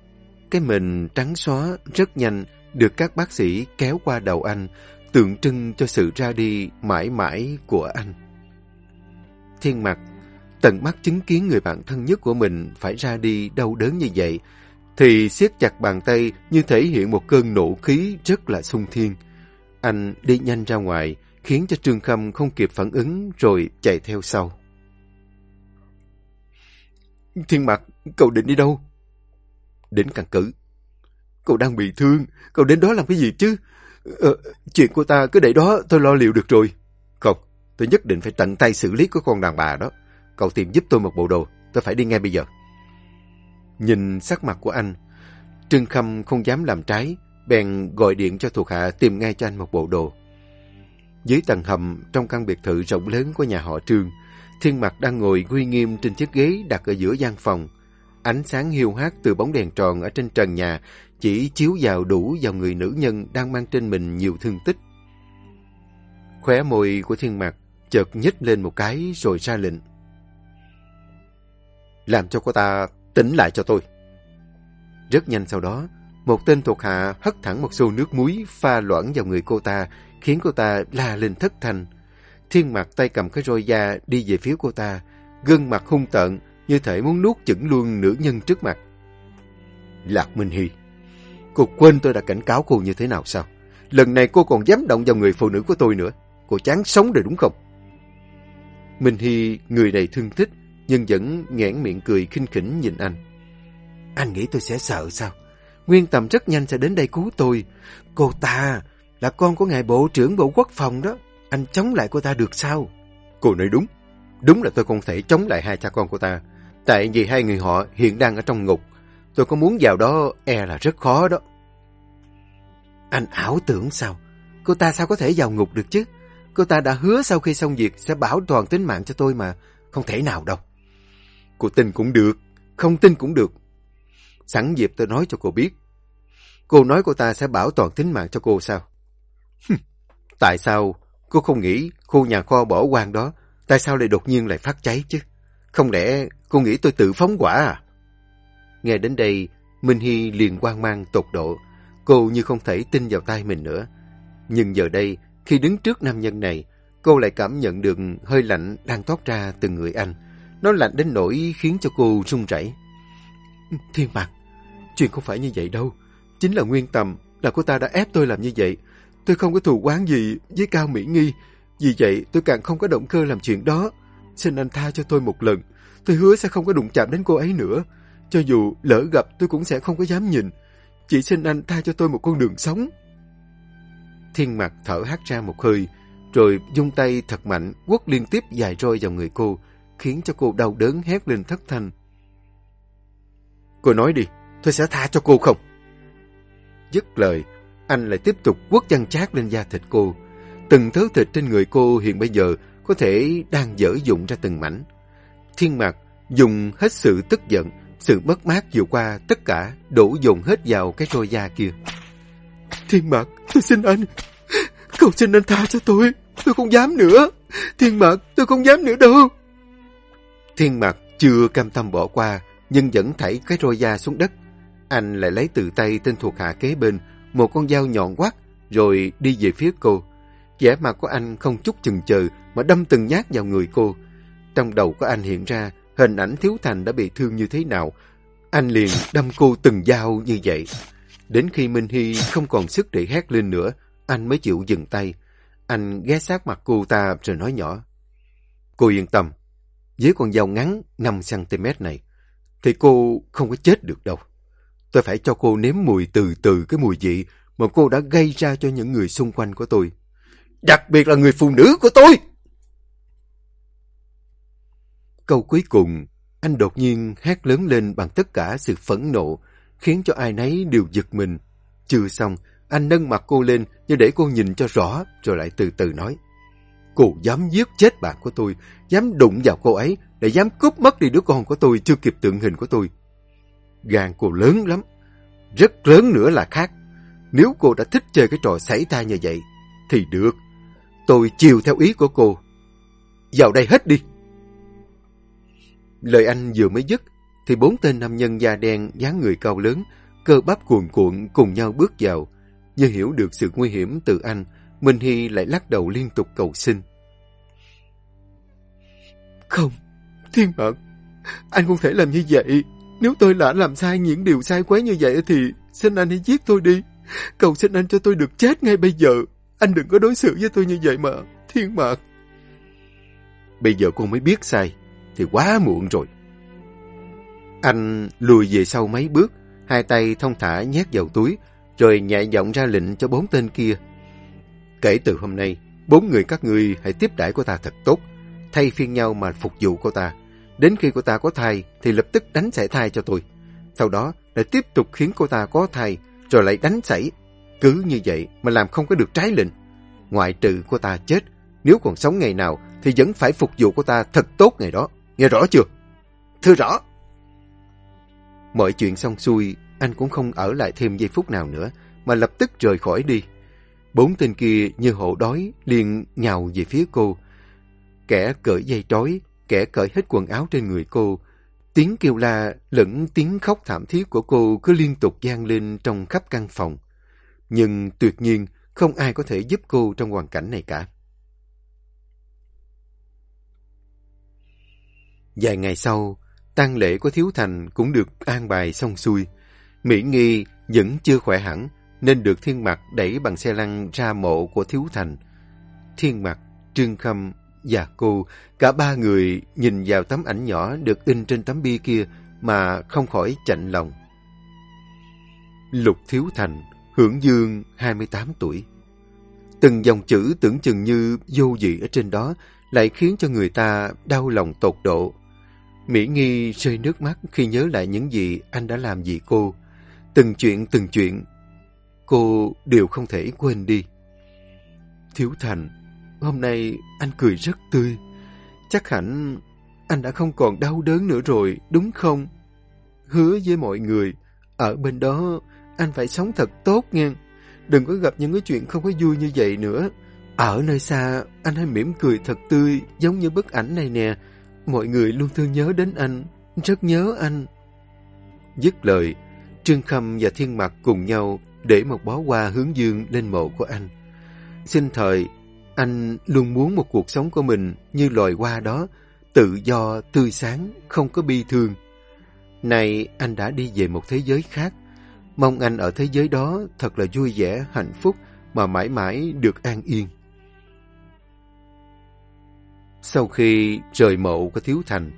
cái mình trắng xóa rất nhanh được các bác sĩ kéo qua đầu anh, tượng trưng cho sự ra đi mãi mãi của anh. Thiên mặt, tận mắt chứng kiến người bạn thân nhất của mình phải ra đi đau đớn như vậy, thì siết chặt bàn tay như thể hiện một cơn nổ khí rất là sung thiên. Anh đi nhanh ra ngoài, khiến cho Trương Khâm không kịp phản ứng rồi chạy theo sau. Thiên Mặt, cậu định đi đâu? Đến căn cứ. Cậu đang bị thương, cậu đến đó làm cái gì chứ? Ờ, chuyện của ta cứ để đó tôi lo liệu được rồi. Không, tôi nhất định phải tận tay xử lý của con đàn bà đó. Cậu tìm giúp tôi một bộ đồ, tôi phải đi ngay bây giờ. Nhìn sắc mặt của anh, Trương Khâm không dám làm trái, bèn gọi điện cho thuộc hạ tìm ngay cho anh một bộ đồ. Dưới tầng hầm trong căn biệt thự rộng lớn của nhà họ Trương, Thiên Mặc đang ngồi uy nghiêm trên chiếc ghế đặt ở giữa gian phòng. Ánh sáng hiu hắt từ bóng đèn tròn ở trên trần nhà chỉ chiếu vào đủ vào người nữ nhân đang mang trên mình nhiều thương tích. Khóe môi của thiên mặt chợt nhích lên một cái rồi ra lệnh. Làm cho cô ta tỉnh lại cho tôi. Rất nhanh sau đó, một tên thuộc hạ hất thẳng một xô nước muối pha loãng vào người cô ta, khiến cô ta la lên thất thanh. Thiên mặt tay cầm cái roi da đi về phía cô ta, gương mặt hung tợn, như thể muốn nuốt chửng luôn nữ nhân trước mặt. Lạc Minh Hy, cô quên tôi đã cảnh cáo cô như thế nào sao? Lần này cô còn dám động vào người phụ nữ của tôi nữa. Cô chán sống rồi đúng không? Minh Hy, người này thương thích, nhưng vẫn nghẽn miệng cười khinh khỉnh nhìn anh. Anh nghĩ tôi sẽ sợ sao? Nguyên Tầm rất nhanh sẽ đến đây cứu tôi. Cô ta là con của ngài bộ trưởng bộ quốc phòng đó. Anh chống lại cô ta được sao? Cô nói đúng. Đúng là tôi không thể chống lại hai cha con cô ta. Tại vì hai người họ hiện đang ở trong ngục. Tôi có muốn vào đó e là rất khó đó. Anh ảo tưởng sao? Cô ta sao có thể vào ngục được chứ? Cô ta đã hứa sau khi xong việc sẽ bảo toàn tính mạng cho tôi mà. Không thể nào đâu. Cô tin cũng được, không tin cũng được. Sẵn dịp tôi nói cho cô biết. Cô nói cô ta sẽ bảo toàn tính mạng cho cô sao? Tại sao cô không nghĩ khu nhà kho bỏ hoang đó, tại sao lại đột nhiên lại phát cháy chứ? Không lẽ cô nghĩ tôi tự phóng quả à? Nghe đến đây, Minh Hy liền quan mang tột độ. Cô như không thể tin vào tay mình nữa. Nhưng giờ đây, khi đứng trước nam nhân này, cô lại cảm nhận được hơi lạnh đang thoát ra từ người anh. Nó lạnh đến nỗi khiến cho cô run rẩy. Thiên mặt, chuyện không phải như vậy đâu. Chính là Nguyên Tầm, là cô ta đã ép tôi làm như vậy. Tôi không có thù quán gì với Cao Mỹ Nghi. Vì vậy tôi càng không có động cơ làm chuyện đó. Xin anh tha cho tôi một lần. Tôi hứa sẽ không có đụng chạm đến cô ấy nữa. Cho dù lỡ gặp tôi cũng sẽ không có dám nhìn. Chỉ xin anh tha cho tôi một con đường sống. Thiên mặt thở hắt ra một hơi, rồi dung tay thật mạnh quất liên tiếp dài roi vào người cô, khiến cho cô đau đớn hét lên thất thanh. Cô nói đi, tôi sẽ tha cho cô không? Dứt lời, anh lại tiếp tục quất chăn chát lên da thịt cô. Từng thớ thịt trên người cô hiện bây giờ có thể đang dở dụng ra từng mảnh. Thiên mạc dùng hết sự tức giận, sự mất mát vừa qua tất cả đổ dồn hết vào cái roi da kia. Thiên mạc, tôi xin anh, cầu xin anh tha cho tôi, tôi không dám nữa. Thiên mạc, tôi không dám nữa đâu. Thiên mạc chưa cam tâm bỏ qua, nhưng vẫn thảy cái roi da xuống đất. Anh lại lấy từ tay tên thuộc hạ kế bên một con dao nhọn quát, rồi đi về phía cô. vẻ mặt của anh không chút chừng chờ mà đâm từng nhát vào người cô. Trong đầu của anh hiện ra hình ảnh Thiếu Thành đã bị thương như thế nào. Anh liền đâm cô từng dao như vậy. Đến khi Minh Hy không còn sức để hét lên nữa, anh mới chịu dừng tay. Anh ghé sát mặt cô ta rồi nói nhỏ. Cô yên tâm, với con dao ngắn 5cm này, thì cô không có chết được đâu. Tôi phải cho cô nếm mùi từ từ cái mùi vị mà cô đã gây ra cho những người xung quanh của tôi. Đặc biệt là người phụ nữ của tôi! Câu cuối cùng, anh đột nhiên hét lớn lên bằng tất cả sự phẫn nộ, khiến cho ai nấy đều giật mình. Chưa xong, anh nâng mặt cô lên như để cô nhìn cho rõ, rồi lại từ từ nói. Cô dám giết chết bạn của tôi, dám đụng vào cô ấy, để dám cướp mất đi đứa con của tôi chưa kịp tượng hình của tôi. Gan cô lớn lắm, rất lớn nữa là khác. Nếu cô đã thích chơi cái trò xảy thai như vậy, thì được. Tôi chiều theo ý của cô. Vào đây hết đi. Lời anh vừa mới dứt, thì bốn tên nam nhân da đen dáng người cao lớn, cơ bắp cuồn cuộn cùng nhau bước vào. Như hiểu được sự nguy hiểm từ anh, Minh Hy lại lắc đầu liên tục cầu xin. Không, thiên mật, anh không thể làm như vậy. Nếu tôi đã làm sai những điều sai quấy như vậy thì xin anh hãy giết tôi đi. Cầu xin anh cho tôi được chết ngay bây giờ. Anh đừng có đối xử với tôi như vậy mà, thiên mật. Bây giờ cô mới biết sai, thì quá muộn rồi. Anh lùi về sau mấy bước, hai tay thông thả nhét vào túi, rồi nhẹ giọng ra lệnh cho bốn tên kia. Kể từ hôm nay, bốn người các ngươi hãy tiếp đãi cô ta thật tốt, thay phiên nhau mà phục vụ cô ta. Đến khi cô ta có thai thì lập tức đánh sảy thai cho tôi. Sau đó lại tiếp tục khiến cô ta có thai, rồi lại đánh sảy. Cứ như vậy mà làm không có được trái lệnh. Ngoại trừ cô ta chết, nếu còn sống ngày nào thì vẫn phải phục vụ cô ta thật tốt ngày đó. Nghe rõ chưa? Thưa rõ. Mọi chuyện xong xuôi, anh cũng không ở lại thêm giây phút nào nữa, mà lập tức rời khỏi đi. Bốn tên kia như hộ đói, liền nhào về phía cô. Kẻ cởi dây trói, kẻ cởi hết quần áo trên người cô. Tiếng kêu la lẫn tiếng khóc thảm thiết của cô cứ liên tục gian lên trong khắp căn phòng. Nhưng tuyệt nhiên không ai có thể giúp cô trong hoàn cảnh này cả. Vài ngày sau, tang lễ của Thiếu Thành cũng được an bài xong xuôi. Mỹ Nghi vẫn chưa khỏe hẳn, nên được Thiên Mặc đẩy bằng xe lăn ra mộ của Thiếu Thành. Thiên Mặc, Trương Khâm và cô, cả ba người nhìn vào tấm ảnh nhỏ được in trên tấm bia kia mà không khỏi chạnh lòng. Lục Thiếu Thành, hưởng dương 28 tuổi. Từng dòng chữ tưởng chừng như vô dị ở trên đó lại khiến cho người ta đau lòng tột độ. Mỹ Nghi rơi nước mắt khi nhớ lại những gì anh đã làm vì cô. Từng chuyện từng chuyện, cô đều không thể quên đi. Thiếu Thành, hôm nay anh cười rất tươi. Chắc hẳn anh đã không còn đau đớn nữa rồi, đúng không? Hứa với mọi người, ở bên đó anh phải sống thật tốt nha. Đừng có gặp những cái chuyện không có vui như vậy nữa. Ở nơi xa, anh hãy mỉm cười thật tươi, giống như bức ảnh này nè. Mọi người luôn thương nhớ đến anh, rất nhớ anh. Dứt lời, Trương Khâm và Thiên Mặc cùng nhau để một bó hoa hướng dương lên mộ của anh. Xin thời, anh luôn muốn một cuộc sống của mình như loài hoa đó, tự do, tươi sáng, không có bi thương. Này anh đã đi về một thế giới khác, mong anh ở thế giới đó thật là vui vẻ, hạnh phúc mà mãi mãi được an yên. Sau khi rời mộ của Thiếu Thành,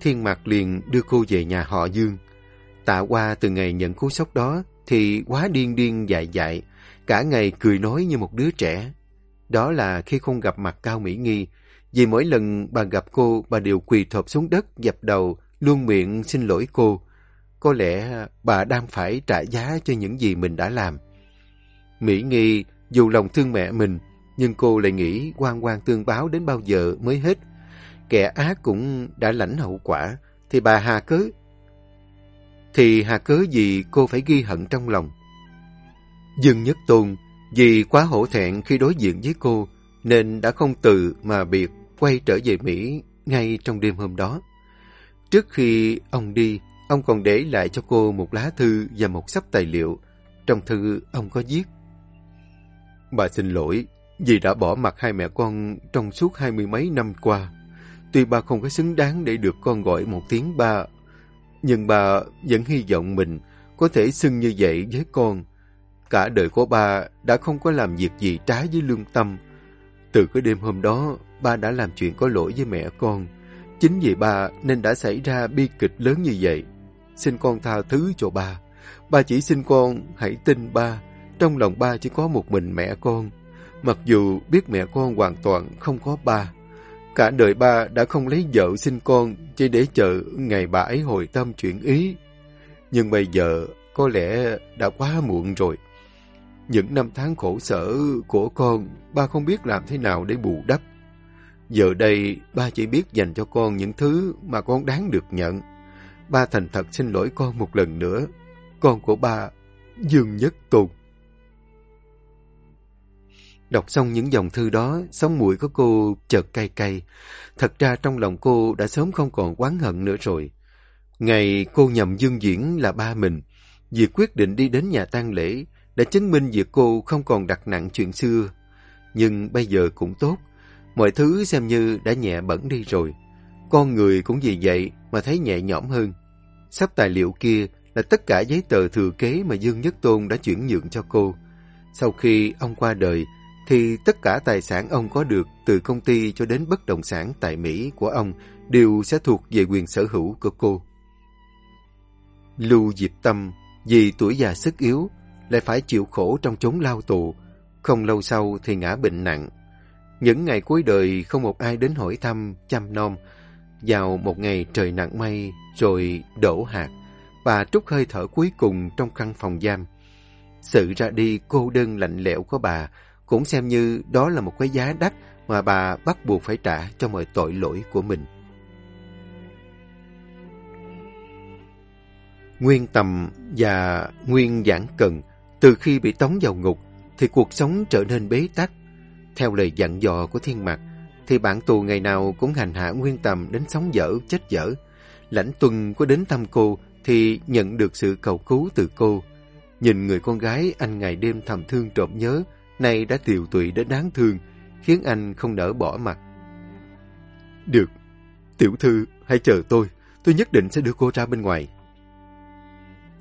Thiên Mạc liền đưa cô về nhà họ Dương. Tạ qua từ ngày nhận cú sốc đó thì quá điên điên dại dại, cả ngày cười nói như một đứa trẻ. Đó là khi không gặp mặt Cao Mỹ Nghi, vì mỗi lần bà gặp cô, bà đều quỳ thộp xuống đất, dập đầu, luôn miệng xin lỗi cô. Có lẽ bà đang phải trả giá cho những gì mình đã làm. Mỹ Nghi dù lòng thương mẹ mình, nhưng cô lại nghĩ quan quan tương báo đến bao giờ mới hết. Kẻ ác cũng đã lãnh hậu quả, thì bà hà cớ. Thì hà cớ gì cô phải ghi hận trong lòng. Dương Nhất Tôn, vì quá hổ thẹn khi đối diện với cô, nên đã không từ mà biệt quay trở về Mỹ ngay trong đêm hôm đó. Trước khi ông đi, ông còn để lại cho cô một lá thư và một sắp tài liệu. Trong thư, ông có viết Bà xin lỗi vì đã bỏ mặt hai mẹ con trong suốt hai mươi mấy năm qua. Tuy ba không có xứng đáng để được con gọi một tiếng ba, nhưng bà vẫn hy vọng mình có thể xưng như vậy với con. Cả đời của ba đã không có làm việc gì trái với lương tâm. Từ cái đêm hôm đó, ba đã làm chuyện có lỗi với mẹ con. Chính vì ba nên đã xảy ra bi kịch lớn như vậy. Xin con tha thứ cho ba. Ba chỉ xin con hãy tin ba. Trong lòng ba chỉ có một mình mẹ con. Mặc dù biết mẹ con hoàn toàn không có ba. Cả đời ba đã không lấy vợ sinh con chỉ để chờ ngày bà ấy hồi tâm chuyển ý. Nhưng bây giờ có lẽ đã quá muộn rồi. Những năm tháng khổ sở của con, ba không biết làm thế nào để bù đắp. Giờ đây, ba chỉ biết dành cho con những thứ mà con đáng được nhận. Ba thành thật xin lỗi con một lần nữa. Con của ba, Dương Nhất Tùng. Đọc xong những dòng thư đó, sống mũi của cô chợt cay cay. Thật ra trong lòng cô đã sớm không còn oán hận nữa rồi. Ngày cô nhầm Dương Diễn là ba mình, việc quyết định đi đến nhà tang lễ đã chứng minh việc cô không còn đặt nặng chuyện xưa. Nhưng bây giờ cũng tốt, mọi thứ xem như đã nhẹ bẩn đi rồi. Con người cũng vì vậy mà thấy nhẹ nhõm hơn. Sắp tài liệu kia là tất cả giấy tờ thừa kế mà Dương Nhất Tôn đã chuyển nhượng cho cô. Sau khi ông qua đời, thì tất cả tài sản ông có được từ công ty cho đến bất động sản tại Mỹ của ông đều sẽ thuộc về quyền sở hữu của cô. Lưu Diệp Tâm vì tuổi già sức yếu lại phải chịu khổ trong chốn lao tù, không lâu sau thì ngã bệnh nặng. Những ngày cuối đời không một ai đến hỏi thăm, chăm nom. Vào một ngày trời nặng mây rồi đổ hạt, bà trút hơi thở cuối cùng trong căn phòng giam. Sự ra đi cô đơn lạnh lẽo của bà cũng xem như đó là một cái giá đắt mà bà bắt buộc phải trả cho mọi tội lỗi của mình. Nguyên Tầm và Nguyên Giảng Cần từ khi bị tống vào ngục thì cuộc sống trở nên bế tắc. Theo lời dặn dò của thiên mặt thì bản tù ngày nào cũng hành hạ Nguyên Tầm đến sống dở, chết dở. Lãnh Tuân có đến thăm cô thì nhận được sự cầu cứu từ cô. Nhìn người con gái anh ngày đêm thầm thương trộm nhớ, nay đã tiều tụy đến đáng thương, khiến anh không nỡ bỏ mặt. Được, tiểu thư, hãy chờ tôi, tôi nhất định sẽ đưa cô ra bên ngoài.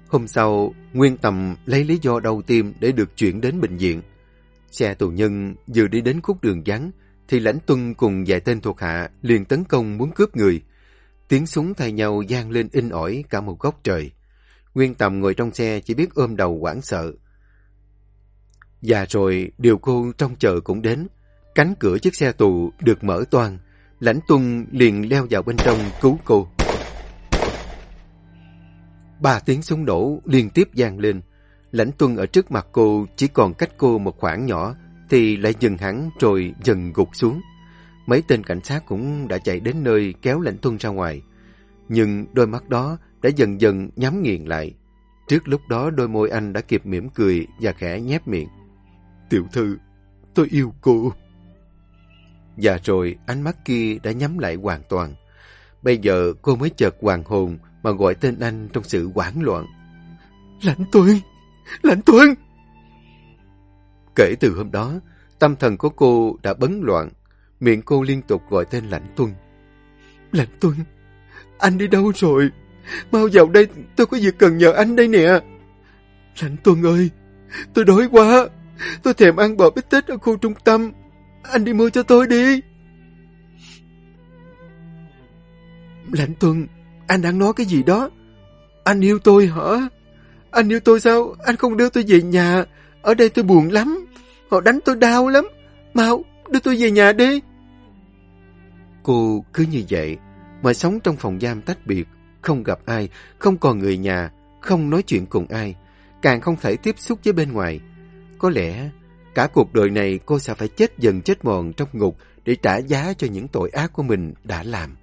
Hôm sau, Nguyên Tầm lấy lý do đau tim để được chuyển đến bệnh viện. Xe tù nhân vừa đi đến khúc đường vắng, thì lãnh tuân cùng vài tên thuộc hạ liền tấn công muốn cướp người. Tiếng súng thay nhau gian lên in ỏi cả một góc trời. Nguyên Tầm ngồi trong xe chỉ biết ôm đầu quảng sợ. Và rồi điều cô trong chờ cũng đến. Cánh cửa chiếc xe tù được mở toan. Lãnh tuân liền leo vào bên trong cứu cô. Ba tiếng súng nổ liên tiếp vang lên. Lãnh tuân ở trước mặt cô chỉ còn cách cô một khoảng nhỏ thì lại dừng hẳn rồi dần gục xuống. Mấy tên cảnh sát cũng đã chạy đến nơi kéo lãnh tuân ra ngoài. Nhưng đôi mắt đó đã dần dần nhắm nghiền lại. Trước lúc đó đôi môi anh đã kịp mỉm cười và khẽ nhép miệng. Tiểu thư, tôi yêu cô. Và rồi ánh mắt kia đã nhắm lại hoàn toàn. Bây giờ cô mới chợt hoàng hồn mà gọi tên anh trong sự hoảng loạn. Lãnh Tuân! Lãnh Tuân! Kể từ hôm đó, tâm thần của cô đã bấn loạn. Miệng cô liên tục gọi tên Lãnh Tuân. Lãnh Tuân! Anh đi đâu rồi? Mau vào đây, tôi có việc cần nhờ anh đây nè. Lãnh Tuân ơi! Tôi đói quá! Tôi thèm ăn bò bít tết ở khu trung tâm. Anh đi mua cho tôi đi. Lãnh Tuân, anh đang nói cái gì đó? Anh yêu tôi hả? Anh yêu tôi sao? Anh không đưa tôi về nhà. Ở đây tôi buồn lắm. Họ đánh tôi đau lắm. Mau, đưa tôi về nhà đi. Cô cứ như vậy, mà sống trong phòng giam tách biệt, không gặp ai, không còn người nhà, không nói chuyện cùng ai, càng không thể tiếp xúc với bên ngoài. Có lẽ cả cuộc đời này cô sẽ phải chết dần chết mòn trong ngục để trả giá cho những tội ác của mình đã làm.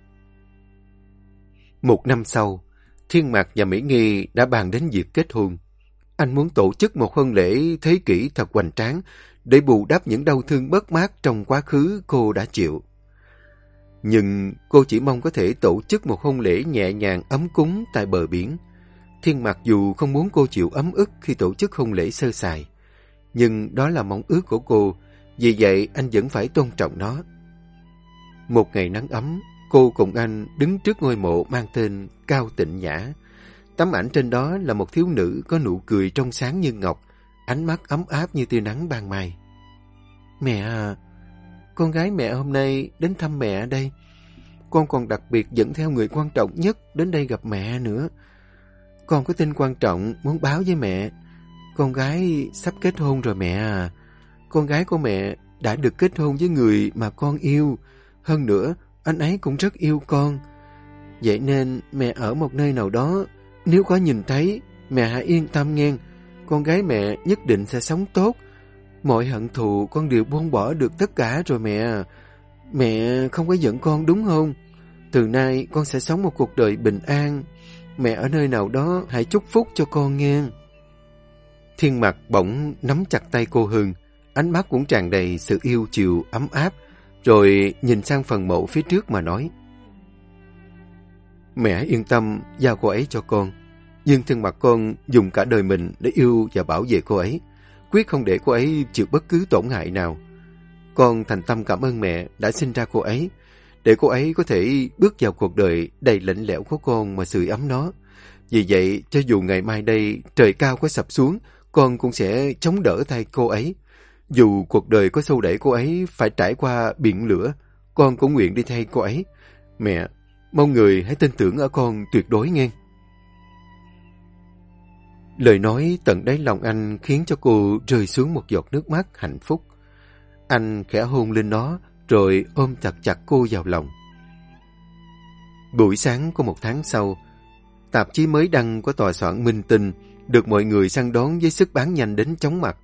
Một năm sau, Thiên Mạc và Mỹ Nghi đã bàn đến việc kết hôn. Anh muốn tổ chức một hôn lễ thế kỷ thật hoành tráng để bù đắp những đau thương bất mát trong quá khứ cô đã chịu. Nhưng cô chỉ mong có thể tổ chức một hôn lễ nhẹ nhàng ấm cúng tại bờ biển. Thiên Mạc dù không muốn cô chịu ấm ức khi tổ chức hôn lễ sơ sài, nhưng đó là mong ước của cô, vì vậy anh vẫn phải tôn trọng nó. Một ngày nắng ấm, Cô cùng anh đứng trước ngôi mộ mang tên Cao Tịnh Nhã. Tấm ảnh trên đó là một thiếu nữ có nụ cười trong sáng như ngọc, ánh mắt ấm áp như tia nắng ban mai. Mẹ à, con gái mẹ hôm nay đến thăm mẹ ở đây. Con còn đặc biệt dẫn theo người quan trọng nhất đến đây gặp mẹ nữa. Con có tin quan trọng muốn báo với mẹ. Con gái sắp kết hôn rồi mẹ à. Con gái của mẹ đã được kết hôn với người mà con yêu. Hơn nữa, anh ấy cũng rất yêu con. Vậy nên mẹ ở một nơi nào đó, nếu có nhìn thấy, mẹ hãy yên tâm nghe. Con gái mẹ nhất định sẽ sống tốt. Mọi hận thù con đều buông bỏ được tất cả rồi mẹ. À. Mẹ không có giận con đúng không? Từ nay con sẽ sống một cuộc đời bình an. Mẹ ở nơi nào đó hãy chúc phúc cho con nghe. Thiên mặt bỗng nắm chặt tay cô Hương. Ánh mắt cũng tràn đầy sự yêu chiều ấm áp rồi nhìn sang phần mộ phía trước mà nói. Mẹ yên tâm giao cô ấy cho con. Nhưng thân mặt con dùng cả đời mình để yêu và bảo vệ cô ấy. Quyết không để cô ấy chịu bất cứ tổn hại nào. Con thành tâm cảm ơn mẹ đã sinh ra cô ấy. Để cô ấy có thể bước vào cuộc đời đầy lạnh lẽo của con mà sưởi ấm nó. Vì vậy, cho dù ngày mai đây trời cao có sập xuống, con cũng sẽ chống đỡ thay cô ấy. Dù cuộc đời có sâu đẩy cô ấy phải trải qua biển lửa, con cũng nguyện đi thay cô ấy. Mẹ, mong người hãy tin tưởng ở con tuyệt đối nghe. Lời nói tận đáy lòng anh khiến cho cô rơi xuống một giọt nước mắt hạnh phúc. Anh khẽ hôn lên nó, rồi ôm chặt chặt cô vào lòng. Buổi sáng của một tháng sau, tạp chí mới đăng của tòa soạn Minh Tinh được mọi người săn đón với sức bán nhanh đến chóng mặt.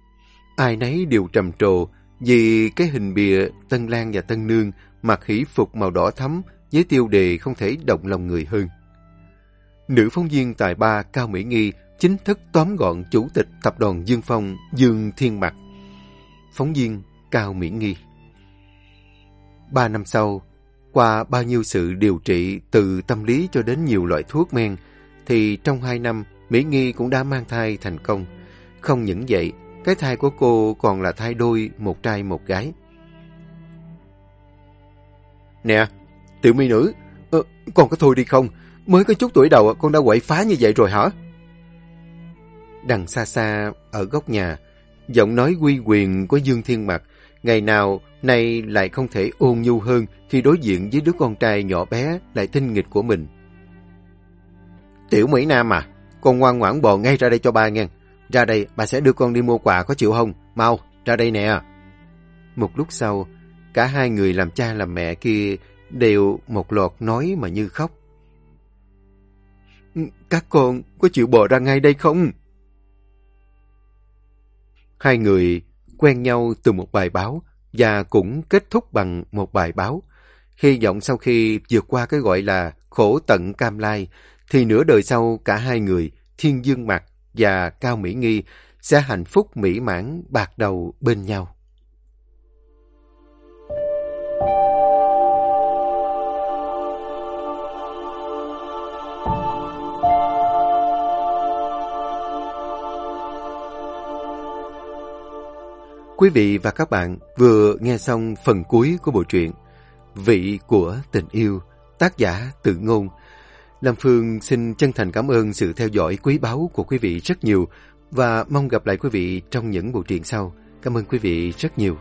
Ai nấy đều trầm trồ vì cái hình bìa Tân Lan và Tân Nương mặc hỷ phục màu đỏ thắm với tiêu đề không thể động lòng người hơn. nữ phóng viên tài ba Cao Mỹ Nghi chính thức tóm gọn chủ tịch tập đoàn Dương Phong Dương Thiên Mặc. Phóng viên Cao Mỹ Nghi Ba năm sau, qua bao nhiêu sự điều trị từ tâm lý cho đến nhiều loại thuốc men, thì trong hai năm, Mỹ Nghi cũng đã mang thai thành công. Không những vậy, cái thai của cô còn là thai đôi, một trai một gái. Nè, tiểu mỹ nữ, ờ, con có thôi đi không? Mới có chút tuổi đầu con đã quậy phá như vậy rồi hả? Đằng xa xa, ở góc nhà, giọng nói quy quyền của Dương Thiên Mặc, ngày nào nay lại không thể ôn nhu hơn khi đối diện với đứa con trai nhỏ bé lại tinh nghịch của mình. Tiểu Mỹ Nam à, con ngoan ngoãn bò ngay ra đây cho ba nghe. Ra đây, bà sẽ đưa con đi mua quà có chịu không? Mau, ra đây nè. Một lúc sau, cả hai người làm cha làm mẹ kia đều một loạt nói mà như khóc. Ừ, các con có chịu bò ra ngay đây không? Hai người quen nhau từ một bài báo và cũng kết thúc bằng một bài báo. Hy vọng sau khi vượt qua cái gọi là khổ tận cam lai, thì nửa đời sau cả hai người, Thiên Dương Mặt và Cao Mỹ Nghi, sẽ hạnh phúc mỹ mãn bạc đầu bên nhau. Quý vị và các bạn vừa nghe xong phần cuối của bộ truyện Vị của tình yêu, tác giả tự ngôn. Lam Phương xin chân thành cảm ơn sự theo dõi quý báu của quý vị rất nhiều và mong gặp lại quý vị trong những bộ truyện sau. Cảm ơn quý vị rất nhiều.